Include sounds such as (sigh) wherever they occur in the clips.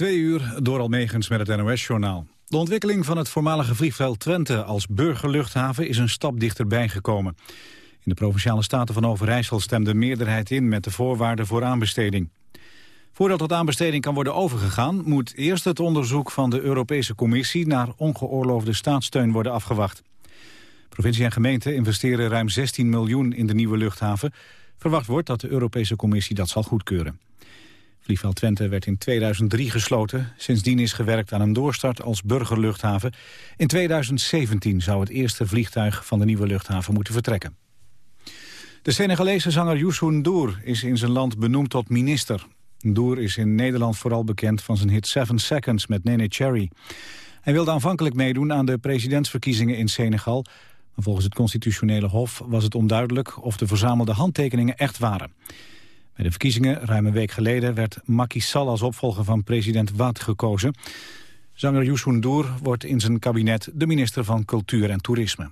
Twee uur door Almegens met het NOS-journaal. De ontwikkeling van het voormalige vliegveld Twente als burgerluchthaven is een stap dichterbij gekomen. In de Provinciale Staten van Overijssel stemde meerderheid in met de voorwaarden voor aanbesteding. Voordat tot aanbesteding kan worden overgegaan... moet eerst het onderzoek van de Europese Commissie... naar ongeoorloofde staatssteun worden afgewacht. Provincie en gemeente investeren ruim 16 miljoen in de nieuwe luchthaven. Verwacht wordt dat de Europese Commissie dat zal goedkeuren. Vliegveld Twente werd in 2003 gesloten. Sindsdien is gewerkt aan een doorstart als burgerluchthaven. In 2017 zou het eerste vliegtuig van de nieuwe luchthaven moeten vertrekken. De Senegalese zanger Youssou N'Dour is in zijn land benoemd tot minister. N'Dour is in Nederland vooral bekend van zijn hit Seven Seconds met Nene Cherry. Hij wilde aanvankelijk meedoen aan de presidentsverkiezingen in Senegal... maar volgens het constitutionele hof was het onduidelijk... of de verzamelde handtekeningen echt waren. Bij de verkiezingen ruim een week geleden werd Macky Sall als opvolger van president Wade gekozen. Zanger Youssou N'Dour wordt in zijn kabinet de minister van Cultuur en Toerisme.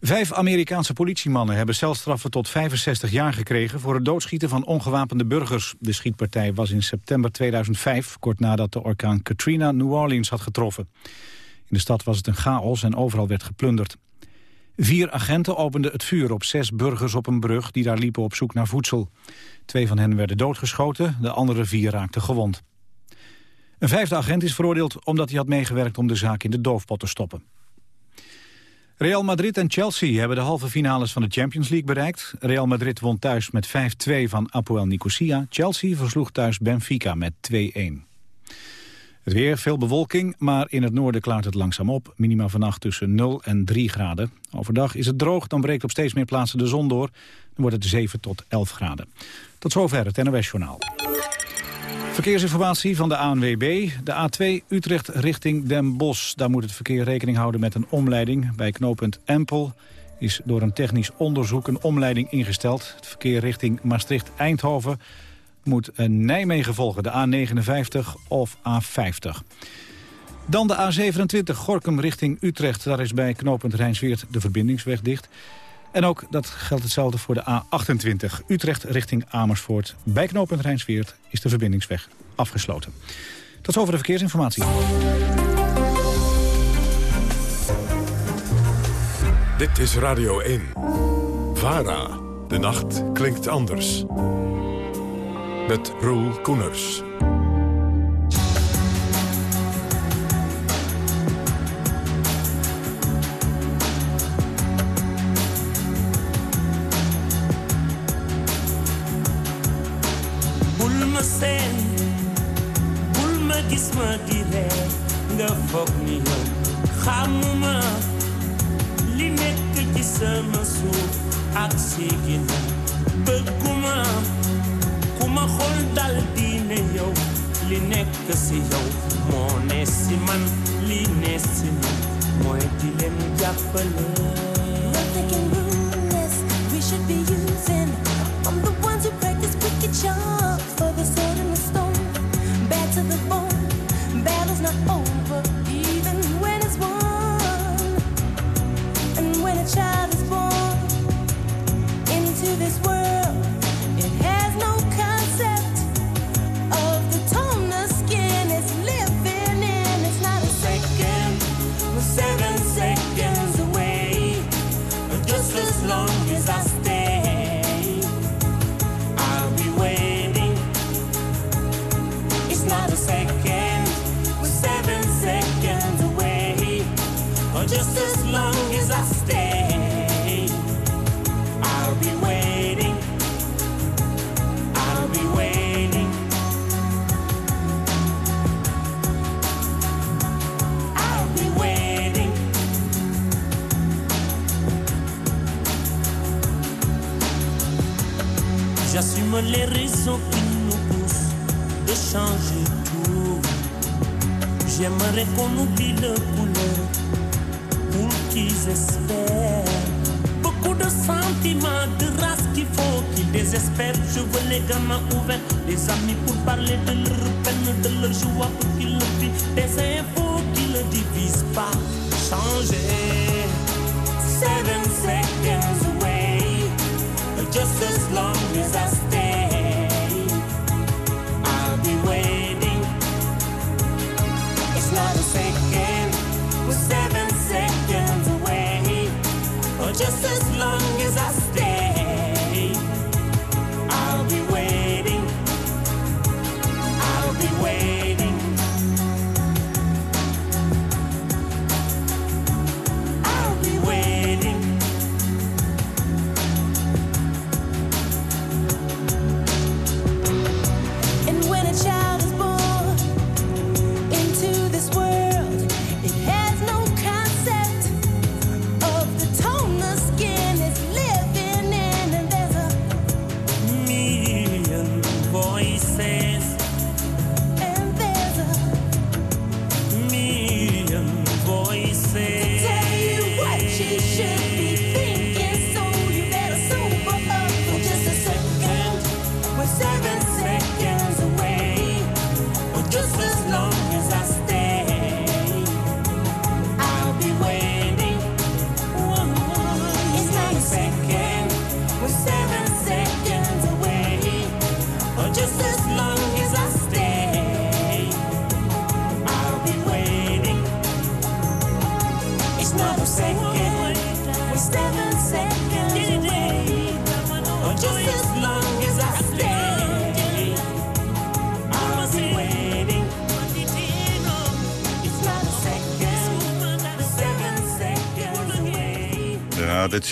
Vijf Amerikaanse politiemannen hebben celstraffen tot 65 jaar gekregen... voor het doodschieten van ongewapende burgers. De schietpartij was in september 2005, kort nadat de orkaan Katrina New Orleans had getroffen. In de stad was het een chaos en overal werd geplunderd. Vier agenten openden het vuur op zes burgers op een brug... die daar liepen op zoek naar voedsel. Twee van hen werden doodgeschoten, de andere vier raakten gewond. Een vijfde agent is veroordeeld omdat hij had meegewerkt... om de zaak in de doofpot te stoppen. Real Madrid en Chelsea hebben de halve finales van de Champions League bereikt. Real Madrid won thuis met 5-2 van Apoel Nicosia. Chelsea versloeg thuis Benfica met 2-1. Het weer, veel bewolking, maar in het noorden klaart het langzaam op. Minima vannacht tussen 0 en 3 graden. Overdag is het droog, dan breekt op steeds meer plaatsen de zon door. Dan wordt het 7 tot 11 graden. Tot zover het NOS-journaal. Verkeersinformatie van de ANWB. De A2 Utrecht richting Den Bosch. Daar moet het verkeer rekening houden met een omleiding. Bij knooppunt Empel is door een technisch onderzoek een omleiding ingesteld. Het verkeer richting Maastricht-Eindhoven moet Nijmegen volgen, de A59 of A50. Dan de A27 Gorkum richting Utrecht. Daar is bij knooppunt Rijnsweert de verbindingsweg dicht. En ook dat geldt hetzelfde voor de A28 Utrecht richting Amersfoort. Bij knooppunt Rijnsweert is de verbindingsweg afgesloten. Tot zover de verkeersinformatie. Dit is Radio 1. VARA. De nacht klinkt anders met Roel Koeners. bul sama xool dal diine yow li nekk si yow moo ne si man li ne si di leen jàppale we should be using I'm the ones who practice wicked charms for the sword and the stone. Bad to the bone battle's not over even when it's won. And when child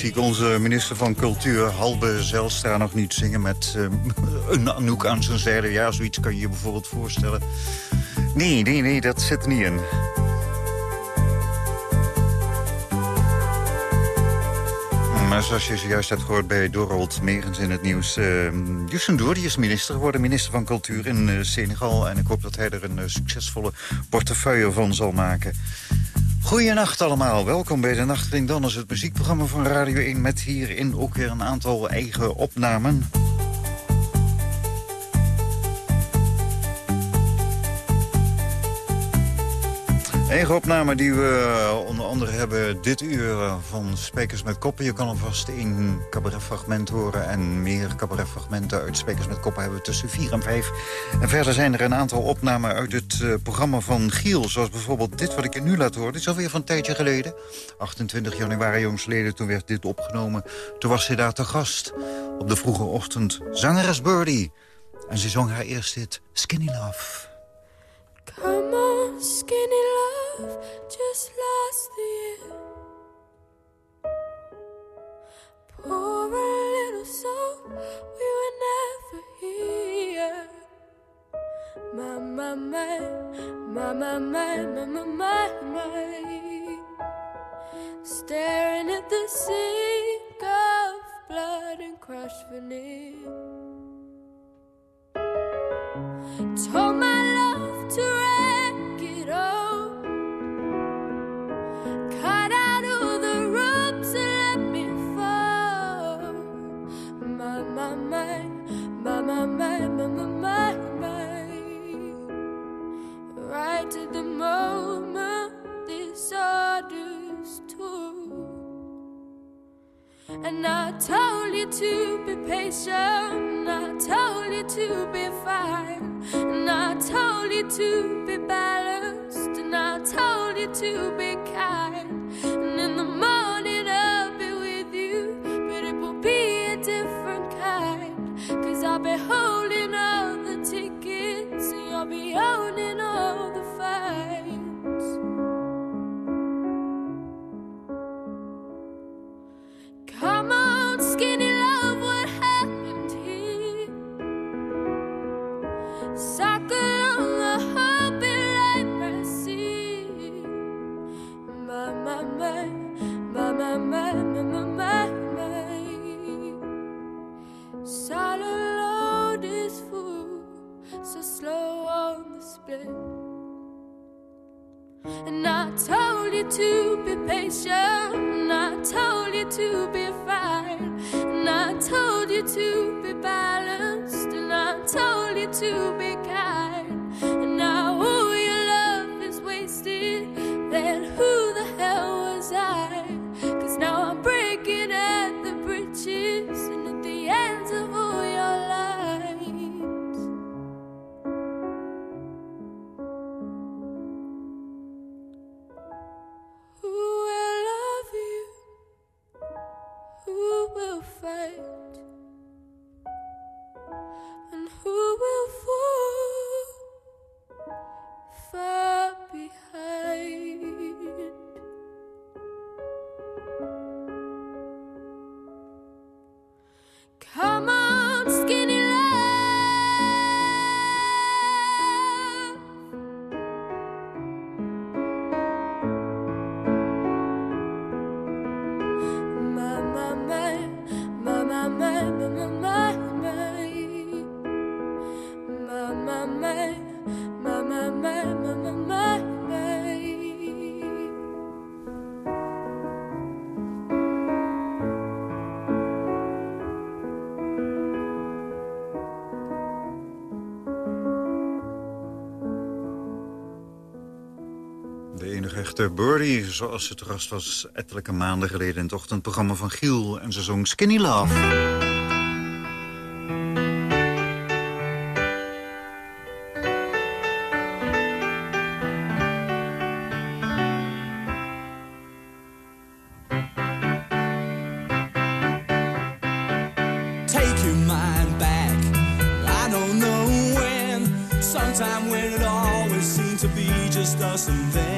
ik onze minister van Cultuur, Halbe Zelstra, nog niet zingen... met uh, (laughs) een Anouk aan zijn zijde. Ja, zoiets kan je je bijvoorbeeld voorstellen. Nee, nee, nee, dat zit er niet in. Maar zoals je zojuist hebt gehoord bij Dorold Megens in het nieuws... Uh, Justin Doordi is minister geworden, minister van Cultuur in uh, Senegal. En ik hoop dat hij er een succesvolle portefeuille van zal maken. Goedenacht allemaal, welkom bij de Nachtring. Dan is het muziekprogramma van Radio 1... met hierin ook weer een aantal eigen opnamen. Eigen opname die we onder andere hebben dit uur van Spekers met Koppen. Je kan alvast één cabaretfragment horen en meer cabaretfragmenten uit Spekers met Koppen hebben we tussen 4 en 5. En verder zijn er een aantal opnamen uit het uh, programma van Giel. Zoals bijvoorbeeld dit wat ik je nu laat horen. Dit is alweer van een tijdje geleden. 28 januari jongsleden, toen werd dit opgenomen. Toen was hij daar te gast. Op de vroege ochtend zangeres Birdie. En ze zong haar eerst dit Skinny Love. Skinny love, just last the year. Poor little soul, we were never here. My, my, my, my, my, my, my, my, my. Staring at the sink of blood and crushed veneer. Told my To the moment this orders tore. And I told you to be patient. I told you to be fine. And I told you to be balanced. And I told you to be kind. To be patient. And I told you to be fine. And I told you to be balanced. And I told you to be zoals ze te gast was ettelijke maanden geleden... in het ochtendprogramma van Giel en ze zong Skinny Love. sometime when it always seemed to be just us and them.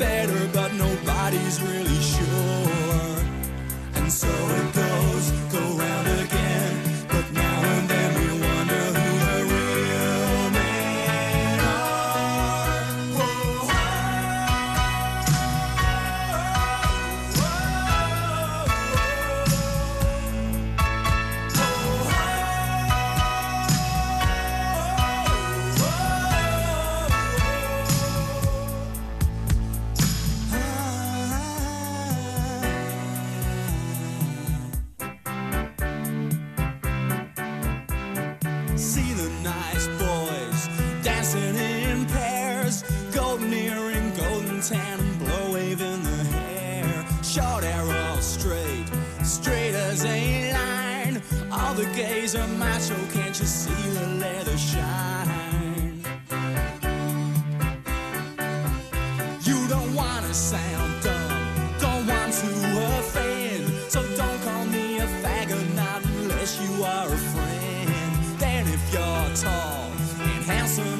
are friend. Then if you're tall and handsome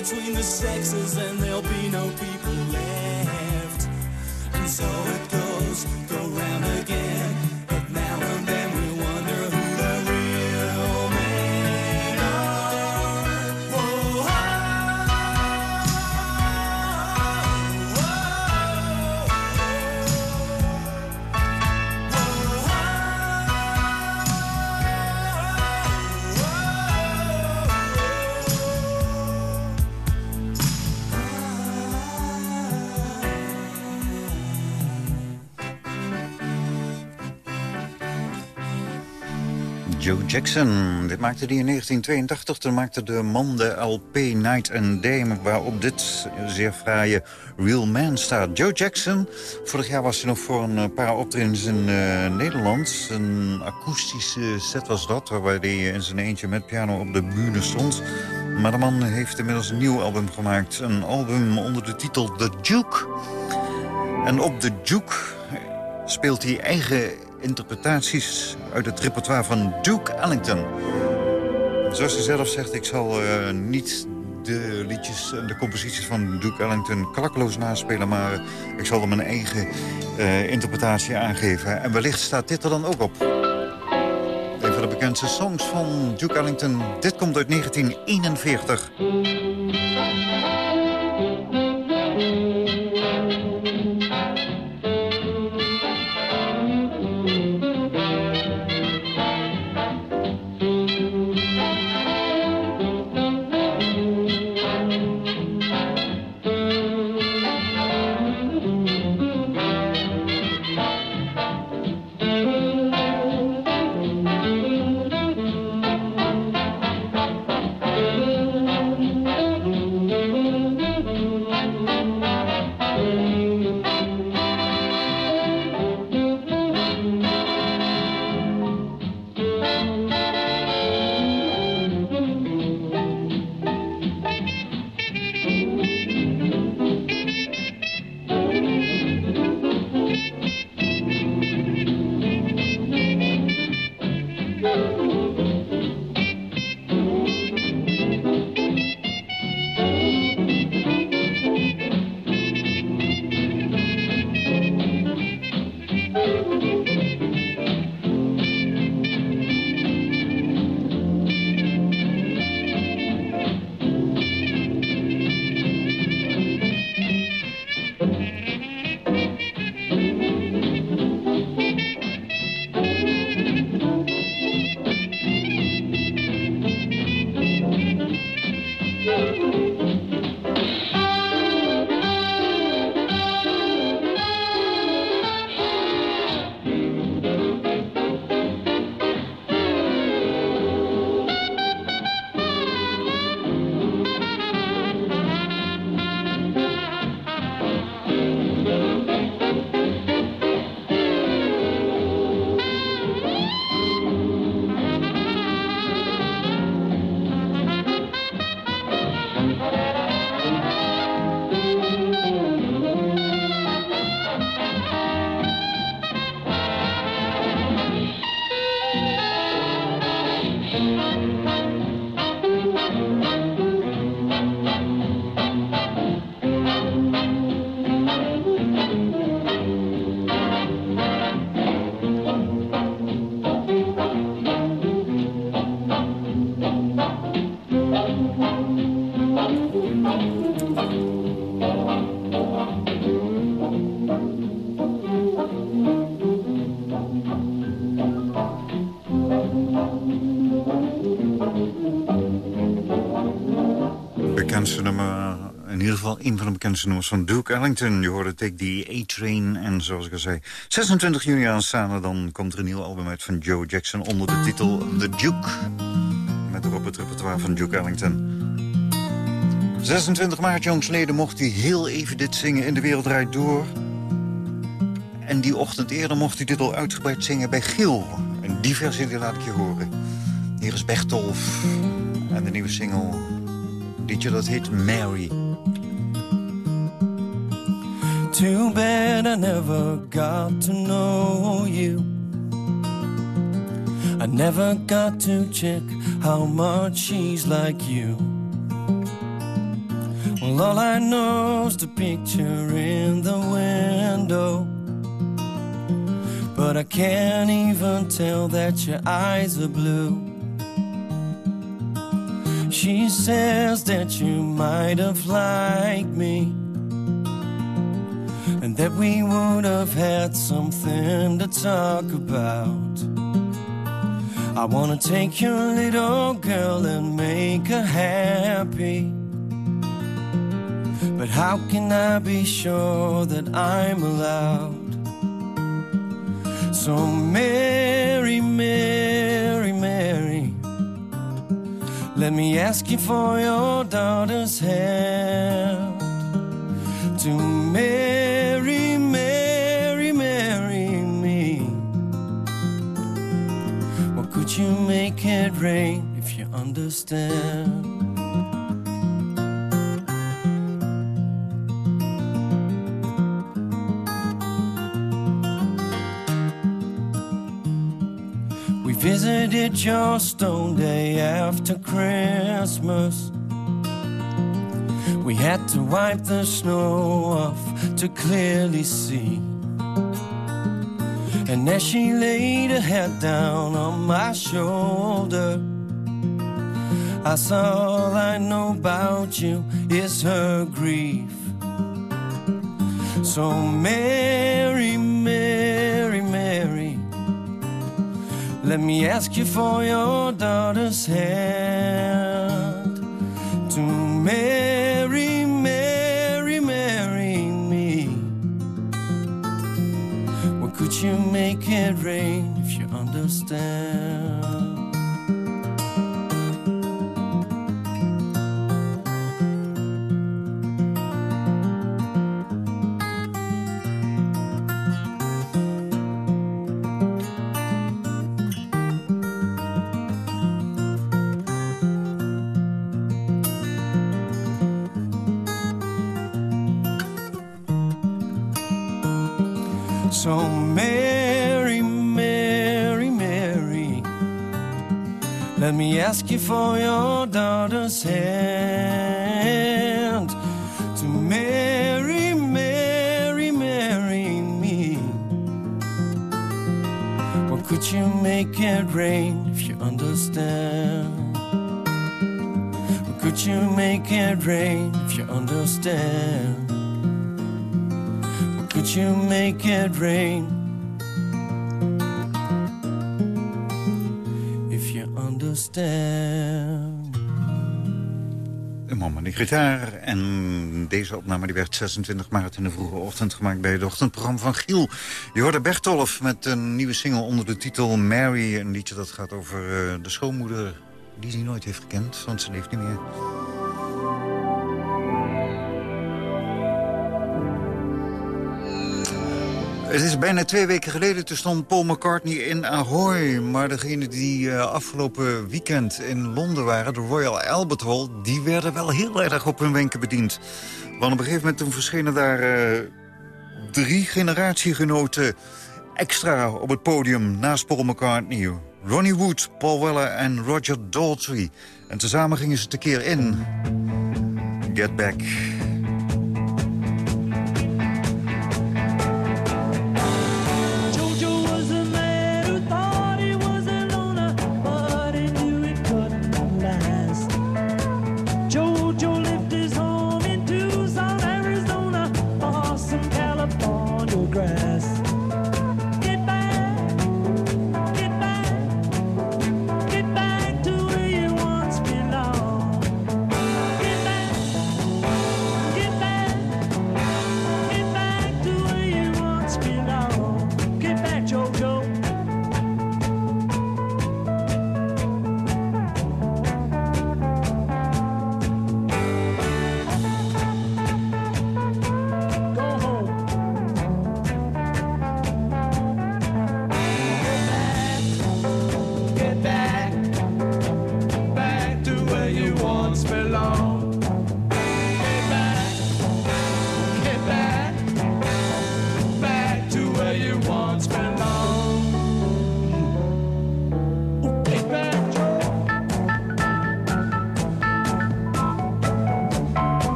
between the sexes, and there'll be no people Joe Jackson. Dit maakte hij in 1982. Toen maakte de man de LP Night and Day... waarop dit zeer fraaie Real Man staat. Joe Jackson, vorig jaar was hij nog voor een paar optredens in eh, Nederland. Een akoestische set was dat, waarbij hij in zijn eentje met piano op de bühne stond. Maar de man heeft inmiddels een nieuw album gemaakt. Een album onder de titel The Duke. En op The Duke speelt hij eigen interpretaties uit het repertoire van Duke Ellington. Zoals hij zelf zegt, ik zal eh, niet de liedjes en de composities van Duke Ellington klakkeloos naspelen... maar ik zal er mijn eigen eh, interpretatie aangeven. En wellicht staat dit er dan ook op. Een van de bekendste songs van Duke Ellington. Dit komt uit 1941. Een van de bekendste nummers van Duke Ellington. Je hoorde Take the A-Train en zoals ik al zei... 26 juni aanstaande, dan komt er een nieuw album uit van Joe Jackson... onder de titel The Duke. Met erop het repertoire van Duke Ellington. 26 maart jongsleden mocht hij heel even dit zingen in De Wereld Door. En die ochtend eerder mocht hij dit al uitgebreid zingen bij Giel. En die versie die laat ik je horen. Hier is Bertolf en de nieuwe single. Liedje dat heet Mary. Too bad I never got to know you. I never got to check how much she's like you. Well, all I know is the picture in the window. But I can't even tell that your eyes are blue. She says that you might have liked me. That we would have had something to talk about. I wanna take your little girl and make her happy. But how can I be sure that I'm allowed? So, Mary, Mary, Mary, let me ask you for your daughter's hand. To marry, marry, marry me. Well, could you make it rain if you understand? We visited your stone day after Christmas. We had to wipe the snow off to clearly see. And as she laid her head down on my shoulder, I saw all I know about you is her grief. So, Mary, Mary, Mary, let me ask you for your daughter's hand to marry, marry, marry me. Well, could you make it rain if you understand? Let me ask you for your daughter's hand to marry, marry, marry me. Or could you make it rain if you understand? Or could you make it rain if you understand? Could you make it rain? Gitaar. En deze opname die werd 26 maart in de vroege ochtend gemaakt... bij het ochtendprogramma van Giel. Je hoorde Bertolf met een nieuwe single onder de titel Mary. Een liedje dat gaat over eh, de schoonmoeder die hij nooit heeft gekend. Want ze leeft niet meer. Het is bijna twee weken geleden, toen stond Paul McCartney in Ahoy. Maar degenen die uh, afgelopen weekend in Londen waren, de Royal Albert Hall... die werden wel heel erg op hun wenken bediend. Want op een gegeven moment toen verschenen daar uh, drie generatiegenoten extra op het podium naast Paul McCartney. Ronnie Wood, Paul Weller en Roger Daltrey. En tezamen gingen ze tekeer in Get Back...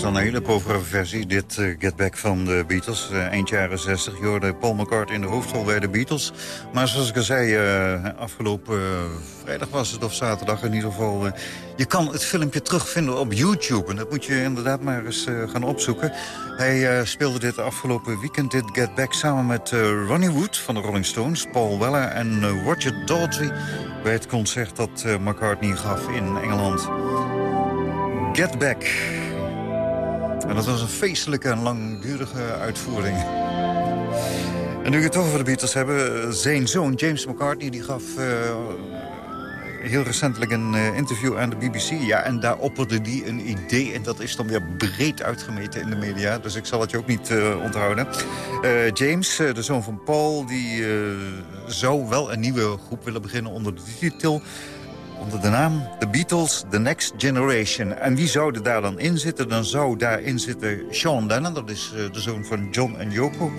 is dan een hele povere versie. Dit eh, Get Back van de Beatles. eh, eind jaren 60. Je hoorde Paul McCartney in de hoofdrol bij de Beatles. Maar zoals ik al zei, eh, afgelopen vrijdag was het of zaterdag in ieder geval... je kan het filmpje terugvinden op YouTube. En dat moet je inderdaad maar eens gaan opzoeken. Hij speelde dit afgelopen weekend, dit Get Back... samen met Ronnie Wood van de Rolling Stones, Paul Weller en Roger Daltrey... bij het concert dat McCartney gaf in Engeland. Get Back. En dat was een feestelijke en langdurige uitvoering. En nu we het over de Beatles hebben... zijn zoon James McCartney die gaf eh, heel recentelijk een eh, interview aan de BBC. Ja, en daar opperde die een idee. En dat is dan weer breed uitgemeten in de media. Dus ik zal het je ook niet eh, onthouden. James, de zoon van Paul, die zou wel een nieuwe groep willen beginnen onder de titel onder de naam The Beatles, The Next Generation. En wie zou er daar dan in zitten? Dan zou daarin zitten Sean Lennon, dat is eh, de zoon van John en Yoko.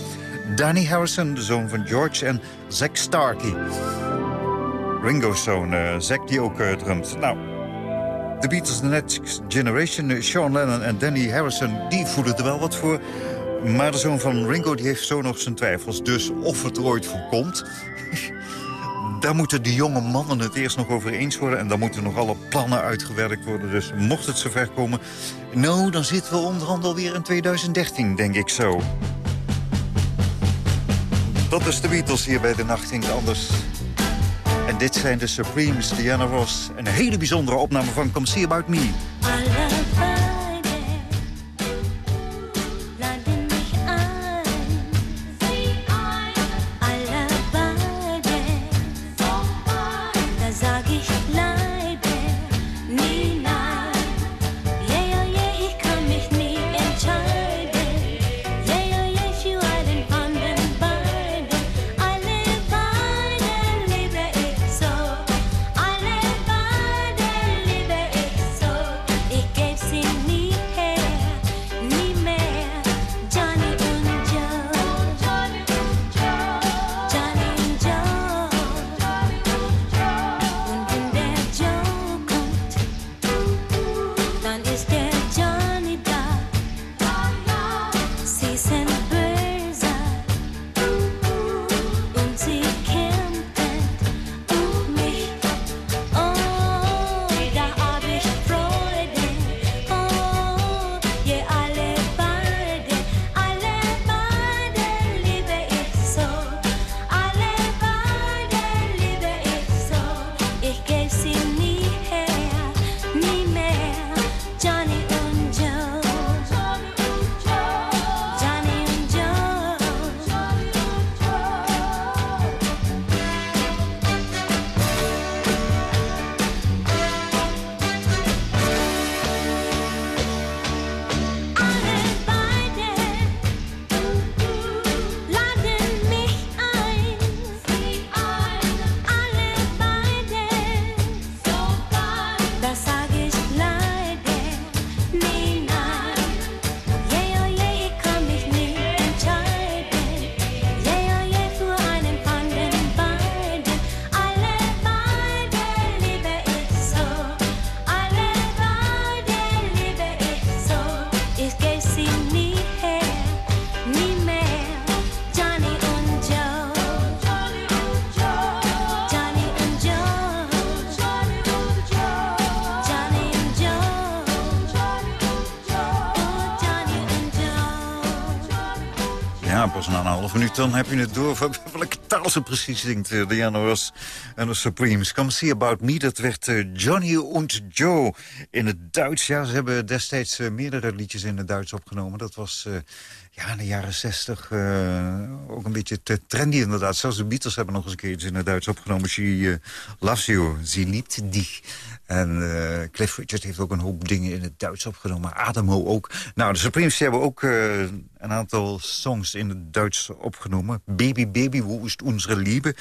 Danny Harrison, de zoon van George. En Zack Starkey, Ringo's zoon. eh Zack die ook eh, drumt. Nou, The Beatles, The Next Generation. Sean Lennon en Danny Harrison, die voelen er wel wat voor. Maar de zoon van Ringo die heeft zo nog zijn twijfels. Dus of het er ooit voor komt... (laughs) Daar moeten de jonge mannen het eerst nog over eens worden... en dan moeten nog alle plannen uitgewerkt worden. Dus mocht het zover komen... nou, dan zitten we onderhand alweer in 2013, denk ik zo. Dat is de Beatles hier bij de Nacht Klinkt Anders. En dit zijn de Supremes, Diana Ross. Een hele bijzondere opname van Come See About Me. see na een half minuut dan heb je het door (laughs) welke taal ze precies zingt. eh, Diana en de Supremes. Come See About Me, dat werd eh, Johnny und Joe in het Duits. Ja, ze hebben destijds eh, meerdere liedjes in het Duits opgenomen. Dat was ja, in de jaren zestig ook een beetje te trendy inderdaad. Zelfs de Beatles hebben nog eens een keer iets in het Duits opgenomen. She loves you, ze liebt dich. En eh, Cliff Richard heeft ook een hoop dingen in het Duits opgenomen. Adamo ook. Nou, de Supremes hebben ook eh, een aantal songs in het Duits opgenomen. Baby, baby, wo ist unsere Liebe?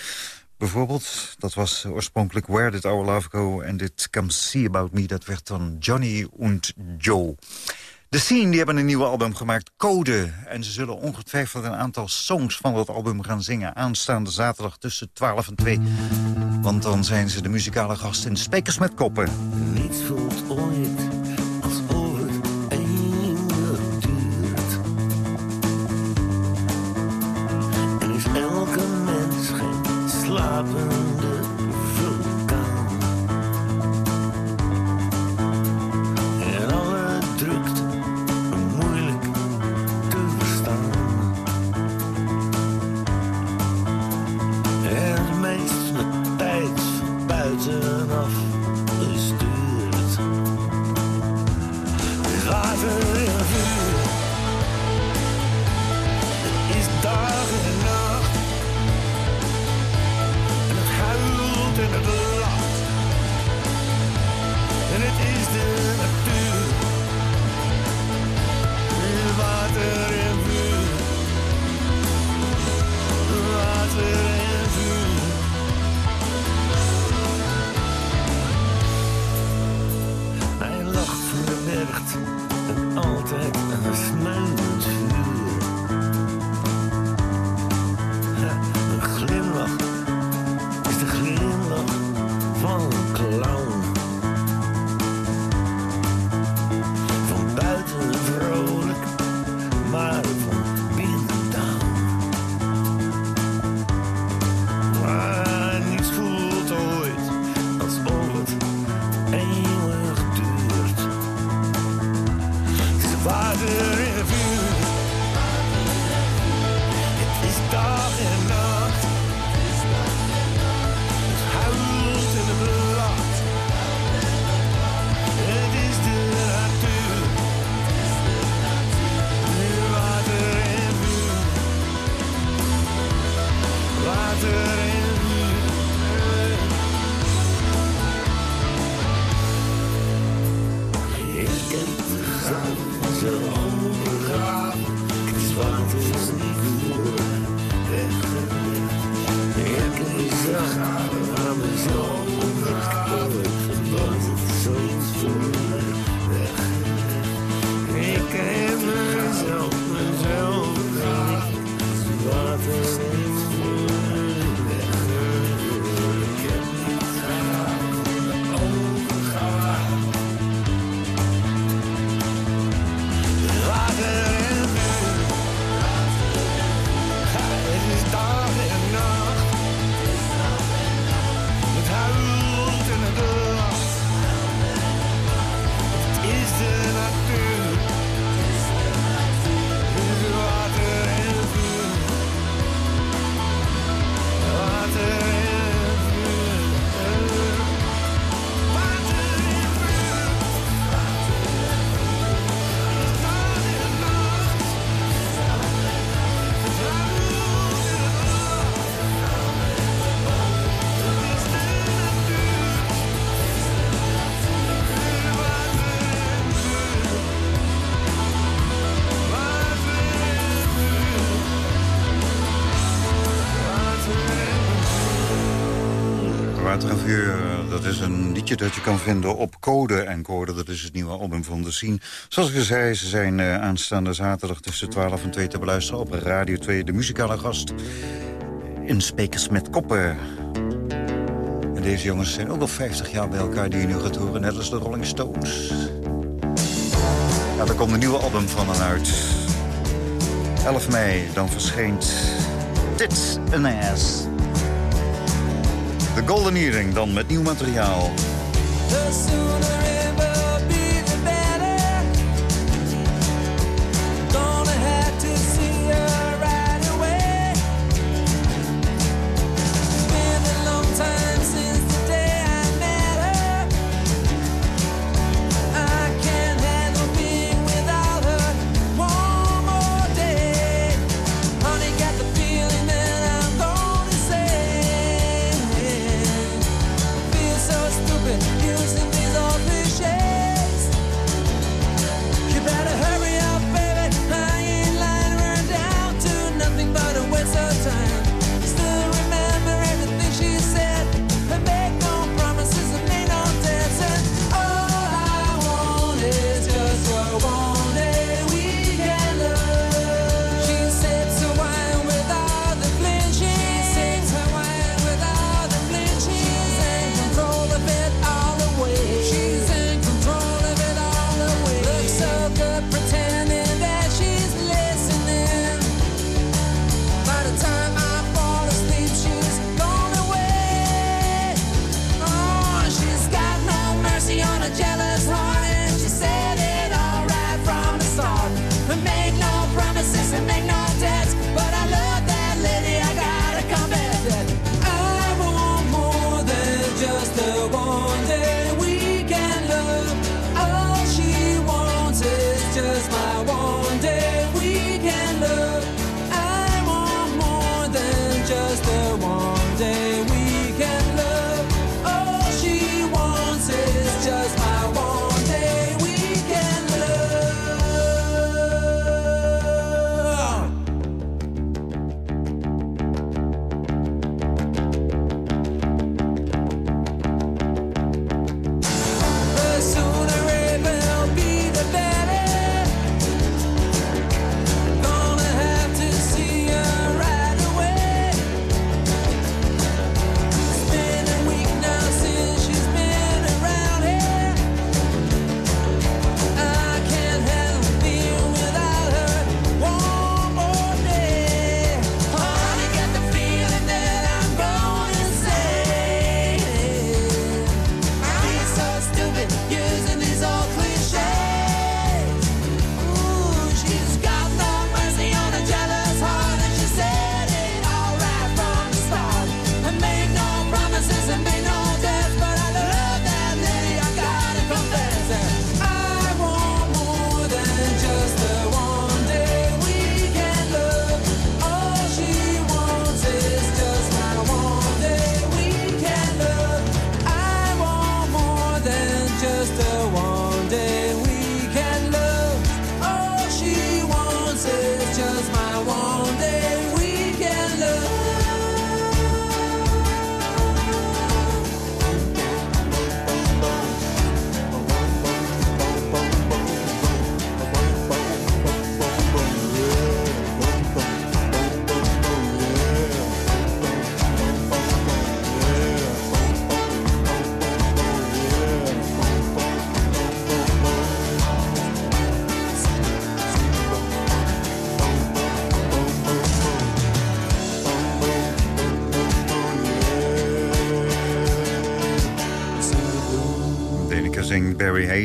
Bijvoorbeeld, dat was oorspronkelijk Where Did Our Love Go? En dit Come See About Me, dat werd dan Johnny und Joe. De Scene die hebben een nieuwe album gemaakt, Code. En ze zullen ongetwijfeld een aantal songs van dat album gaan zingen... aanstaande zaterdag tussen 12 en 2. Want dan zijn ze de muzikale gast in Spekers met Koppen. Niets voelt ooit alsof het eeuwig duurt. En is elke mens geen slapende dat je kan vinden op Code. En Code, dat is het nieuwe album van The Scene. Zoals ik zei, ze zijn eh, aanstaande zaterdag tussen 12 en 2 te beluisteren op Radio 2. De muzikale gast in Spekers met Koppen. En deze jongens zijn ook al 50 jaar bij elkaar die je nu gaat horen. Net als de Rolling Stones. Ja, daar komt een nieuwe album van hen uit. 11 mei, dan verschijnt Tits an Ass. De Golden Earring dan met nieuw materiaal. The sooner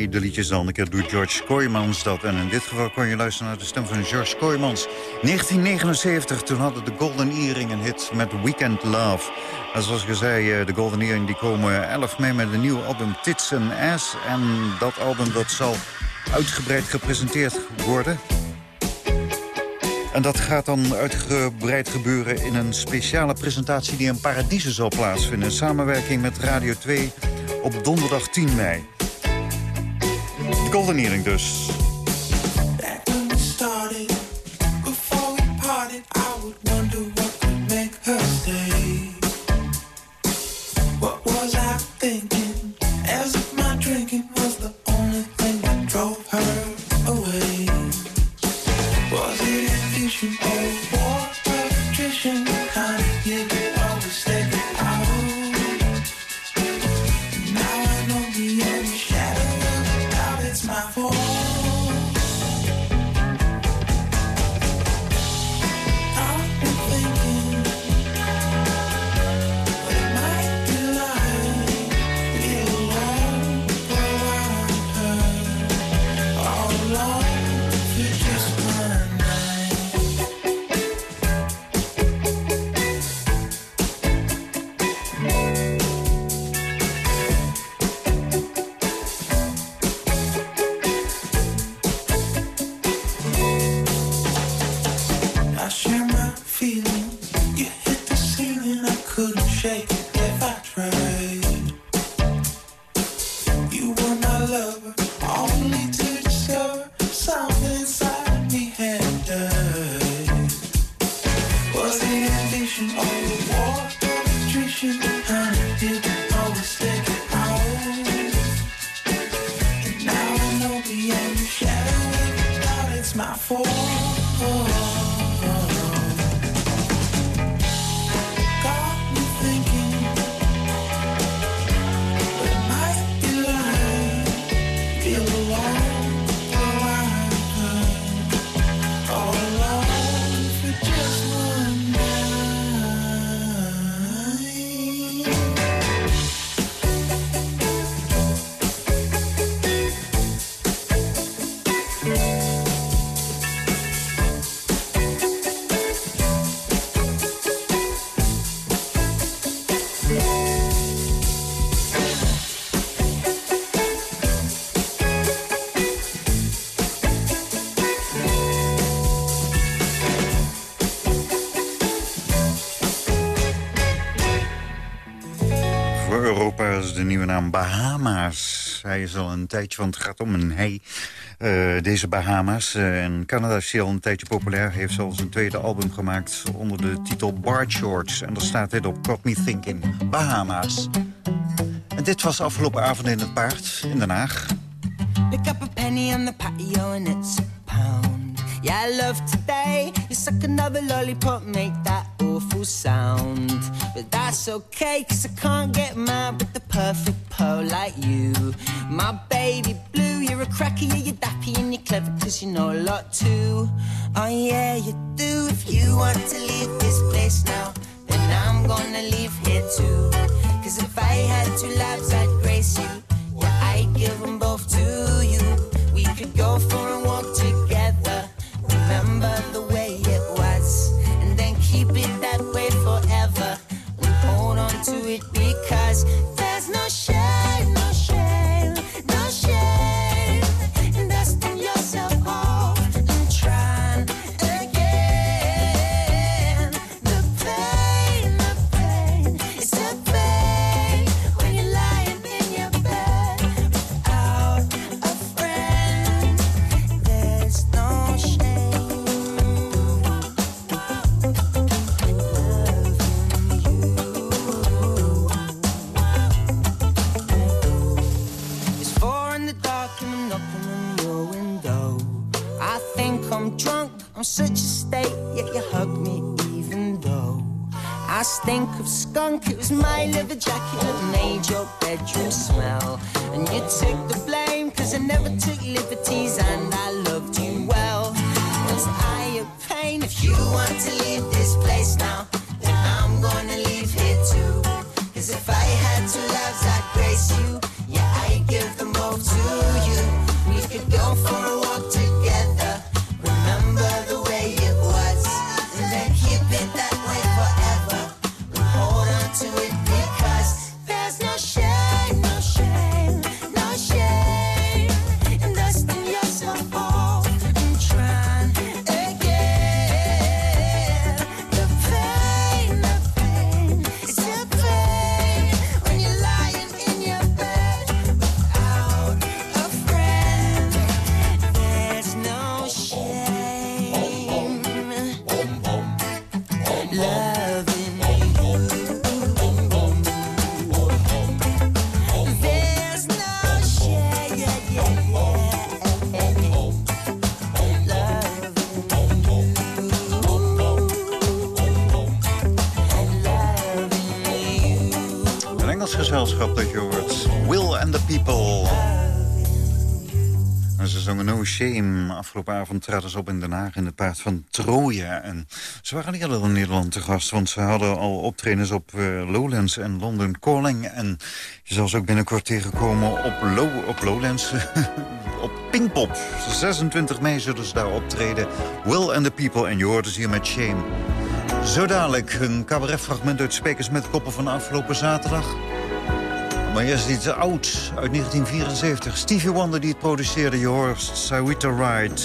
de liedjes dan. Een keer doet George Kooijmans dat. En in dit geval kon je luisteren naar de stem van George Kooijmans. 1979, toen hadden de Golden Earring een hit met Weekend Love. En zoals ik zei, eh, de Golden Earring die komen 11 mei met een nieuw album Tits and Ass. En dat album dat zal uitgebreid gepresenteerd worden. En dat gaat dan uitgebreid gebeuren in een speciale presentatie... die in Paradise zal plaatsvinden. In samenwerking met Radio 2 op donderdag 10 mei. Goldenering dus. Bahama's. Hij is al een tijdje, want het gaat om een hij. eh, deze Bahama's. Eh, in Canada is al een tijdje populair. Heeft zelfs een tweede album gemaakt onder de titel Bar Shorts. En daar staat dit op, Got Me Thinking. Bahama's. En dit was afgelopen avond in het paard in Den Haag. Pick up a penny on the patio and it's. Yeah, I love today. You suck another lollipop, make that awful sound. But that's okay, cause I can't get mad with the perfect pearl like you. My baby blue, you're a cracker, yeah, you're dappy and you're clever, cause you know a lot too. Oh yeah, you do. If you want to leave this place now, then I'm gonna leave here too. Cause if I had two lives, I'd grace you. Yeah, I'd give them both to you. We could go for a to it my Afgelopen avond traden ze op in Den Haag in het paard van Troje. En ze waren niet eerder in Nederland te gast. Want ze hadden al optredens op eh, Lowlands en London Calling. En je zal ze ook binnenkort tegenkomen op, Low, op Lowlands. (laughs) op Pinkpop. 26 mei zullen ze daar optreden. Will and the People. En je hoort hier met Shame. Zo dadelijk een cabaretfragment uit Spekers met Koppen van afgelopen zaterdag. Maar eerst iets oud, uit 1974. Stevie Wonder die het produceerde, je hoort Sawita Ride.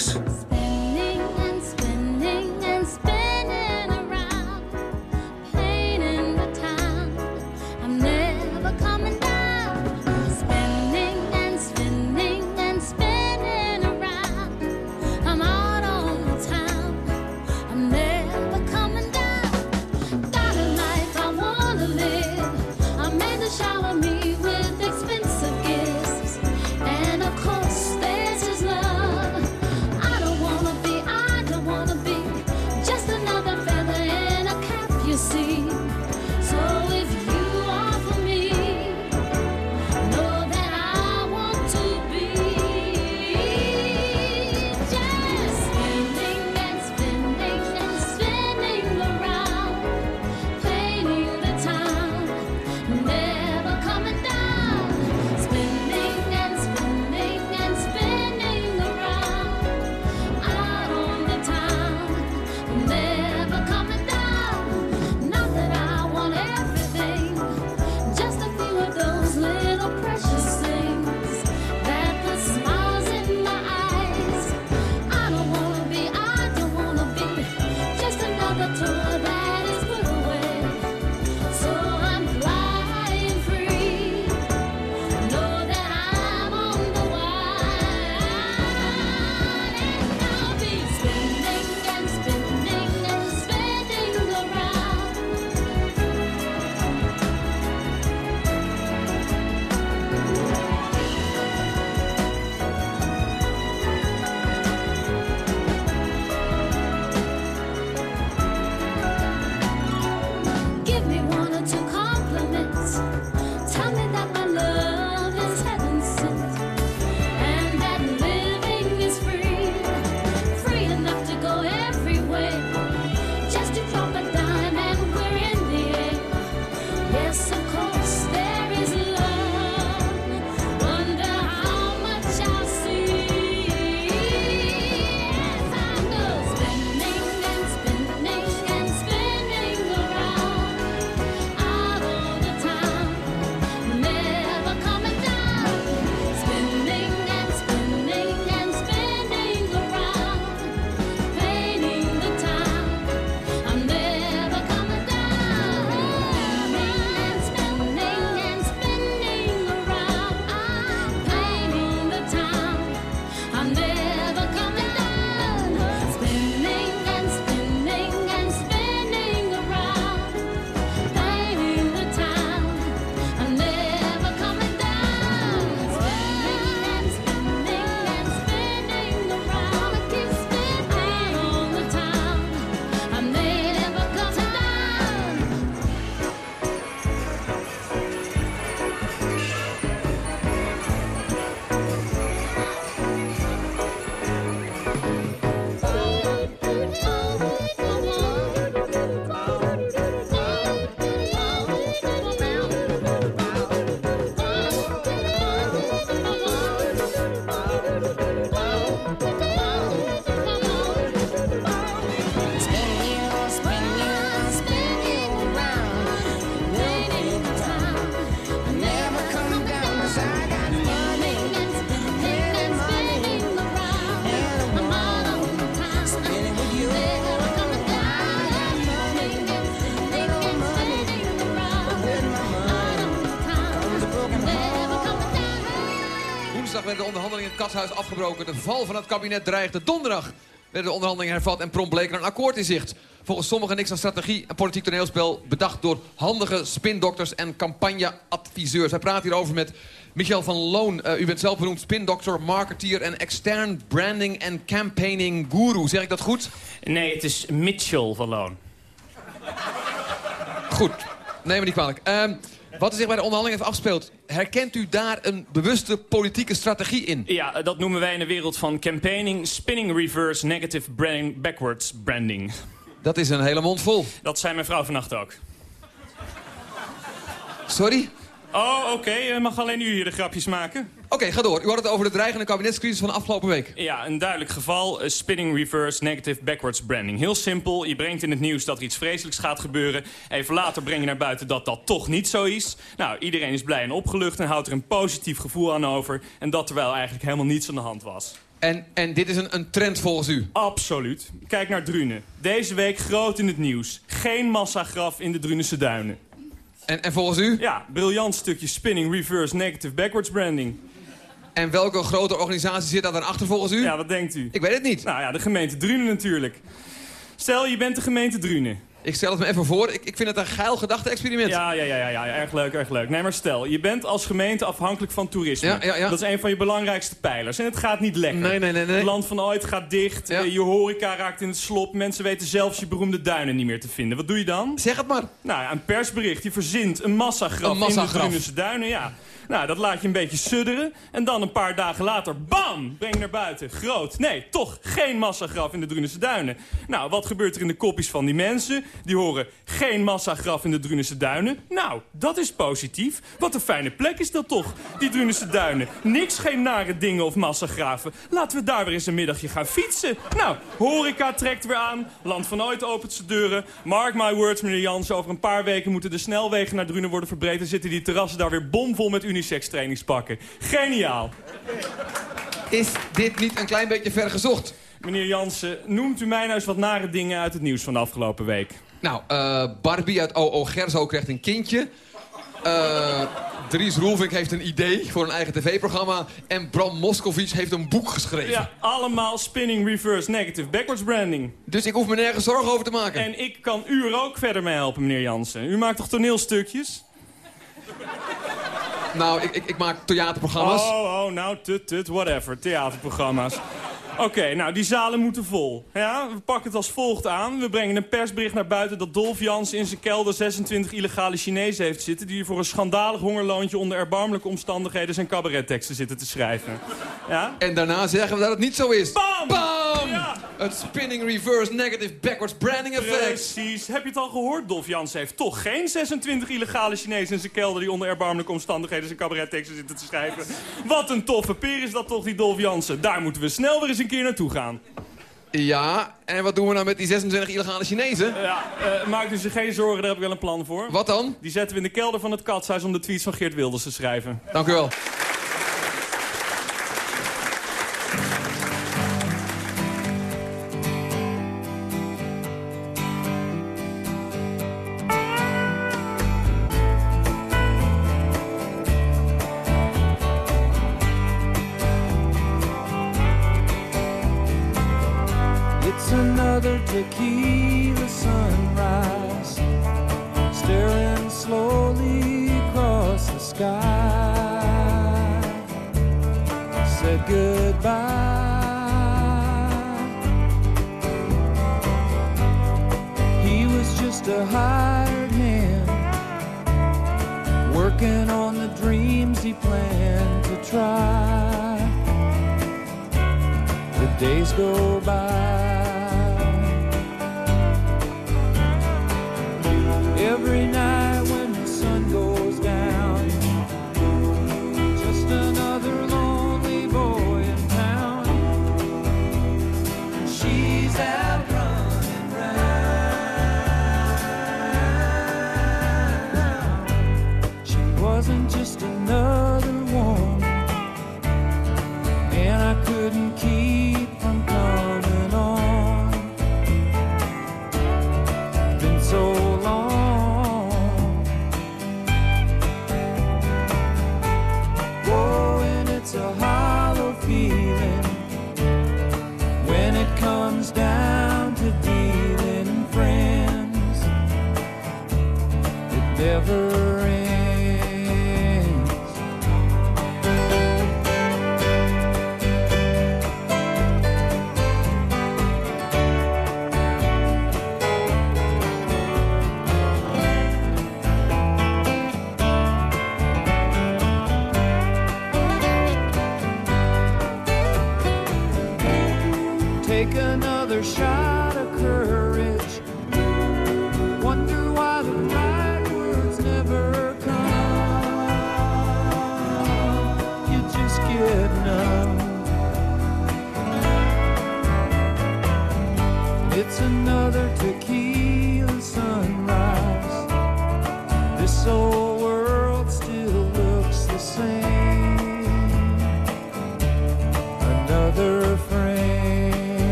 Katshuis afgebroken. De val van het kabinet dreigde. Donderdag werden de onderhandelingen hervat en prompt bleek er een akkoord in zicht. Volgens sommigen niks aan strategie en politiek toneelspel... bedacht door handige spindokters en campagneadviseurs. Wij praten hierover met Michel van Loon. Eh, u bent zelf benoemd spindokter, marketeer... en extern branding en campaigning guru. Zeg ik dat goed? Nee, het is Mitchell van Loon. Goed, neem me niet kwalijk. Ehm, wat er zich bij de onderhandeling heeft afgespeeld... herkent u daar een bewuste politieke strategie in? Ja, dat noemen wij in de wereld van campaigning... spinning reverse negative branding backwards branding. Dat is een hele mond vol. Dat zei mijn vrouw vannacht ook. Sorry? Oh, oké. eh, mag alleen u hier de grapjes maken? Oké, ga door. U had het over de dreigende kabinetscrisis van de afgelopen week. Ja, een duidelijk geval. eh, spinning reverse negative backwards branding. Heel simpel. Je brengt in het nieuws dat er iets vreselijks gaat gebeuren. Even later breng je naar buiten dat dat toch niet zo is. Nou, iedereen is blij en opgelucht en houdt er een positief gevoel aan over. En dat terwijl eigenlijk helemaal niets aan de hand was. En, en dit is een, een trend volgens u? Absoluut. Kijk naar Drunen. Deze week groot in het nieuws. Geen massagraf in de Drunense duinen. En, en volgens u? Ja, briljant stukje spinning reverse negative backwards branding. En welke grote organisatie zit daar dan achter volgens u? Ja, wat denkt u? Ik weet het niet. Nou ja, de gemeente Drunen natuurlijk. Stel, je bent de gemeente Drunen. Ik stel het me even voor. Ik, ik vind het een geil gedachte-experiment. Ja, ja, ja, ja, ja, erg leuk, erg leuk. Nee, maar stel, je bent als gemeente afhankelijk van toerisme. Ja, ja, ja. Dat is een van je belangrijkste pijlers. En het gaat niet lekker. Nee, nee, nee, nee. Het land van ooit gaat dicht, eh, je horeca raakt in het slop... mensen weten zelfs je beroemde duinen niet meer te vinden. Wat doe je dan? Zeg het maar. Nou ja, een persbericht. Je verzint een massagraf, Een massagraf. in de Drunense duinen, ja. Nou, dat laat je een beetje sudderen. En dan een paar dagen later, bam, breng naar buiten. Groot. Nee, toch geen massagraf in de Drunense duinen. Nou, wat gebeurt er in de kopjes van die mensen? Die horen geen massagraf in de Drunense duinen. Nou, dat is positief. Wat een fijne plek is dat toch, die Drunense duinen. Niks, geen nare dingen of massagrafen. Laten we daar weer eens een middagje gaan fietsen. Nou, horeca trekt weer aan. Land van Ooit opent zijn deuren. Mark my words, meneer Jans. Over een paar weken moeten de snelwegen naar Drunen worden verbreed. En zitten die terrassen daar weer bomvol met unisex trainingspakken. Geniaal. Is dit niet een klein beetje ver gezocht? Meneer Jansen, noemt u mij nou eens wat nare dingen uit het nieuws van de afgelopen week? Nou, eh, Barbie uit OO Gerzo krijgt een kindje. Eh, Dries Roelvink heeft een idee voor een eigen tv-programma. En Bram Moskowitz heeft een boek geschreven. Ja, allemaal spinning reverse negative backwards branding. Dus ik hoef me nergens zorgen over te maken. En ik kan u er ook verder mee helpen, meneer Jansen. U maakt toch toneelstukjes? Nou, ik, ik, ik maak theaterprogramma's. Oh, oh, nou, tut, tut, whatever. Theaterprogramma's. Oké, nou, die zalen moeten vol. Ja, we pakken het als volgt aan. We brengen een persbericht naar buiten dat Dolf Jans in zijn kelder 26 illegale Chinezen heeft zitten... die voor een schandalig hongerloontje onder erbarmelijke omstandigheden zijn cabaretteksten zitten te schrijven. Ja? En daarna zeggen we dat het niet zo is. Bam! Bam! Ja. Het spinning reverse negative backwards branding effect. Precies. Heb je het al gehoord? Dolf Jans heeft toch geen 26 illegale Chinezen in zijn kelder... die onder erbarmelijke omstandigheden zijn cabaretteksten zitten te schrijven. Wat een toffe peer is dat toch, die Dolf Jansen. Daar moeten we snel weer eens een keer naartoe gaan. Ja, en wat doen we nou met die 26 illegale Chinezen? Ja, eh, maak u zich geen zorgen, daar heb ik wel een plan voor. Wat dan? Die zetten we in de kelder van het katshuis om de tweets van Geert Wilders te schrijven. Dank u wel.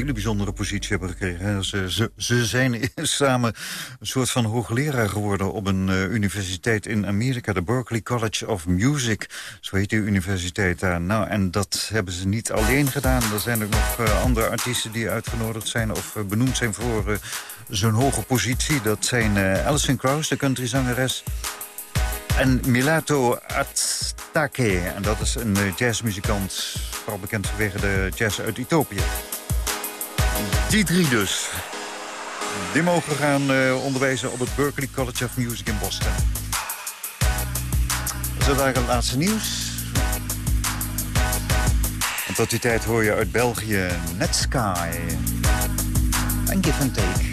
Hele bijzondere positie hebben gekregen. Ze, ze, ze zijn (laughs) samen een soort van hoogleraar geworden... op een eh, universiteit in Amerika, de Berklee College of Music. Zo heet die universiteit daar. Nou, en dat hebben ze niet alleen gedaan. Er zijn ook nog eh, andere artiesten die uitgenodigd zijn... of eh, benoemd zijn voor zo'n hoge positie. Dat zijn Alison Krauss, de countryzangeres... En Milato Atake, en dat is een jazzmuzikant... vooral bekend vanwege de jazz uit Ethiopië. Die drie dus. Die mogen gaan eh, onderwijzen op het Berklee College of Music in Boston. Dat eigenlijk het laatste nieuws. En tot die tijd hoor je uit België Netsky. En Give and Take.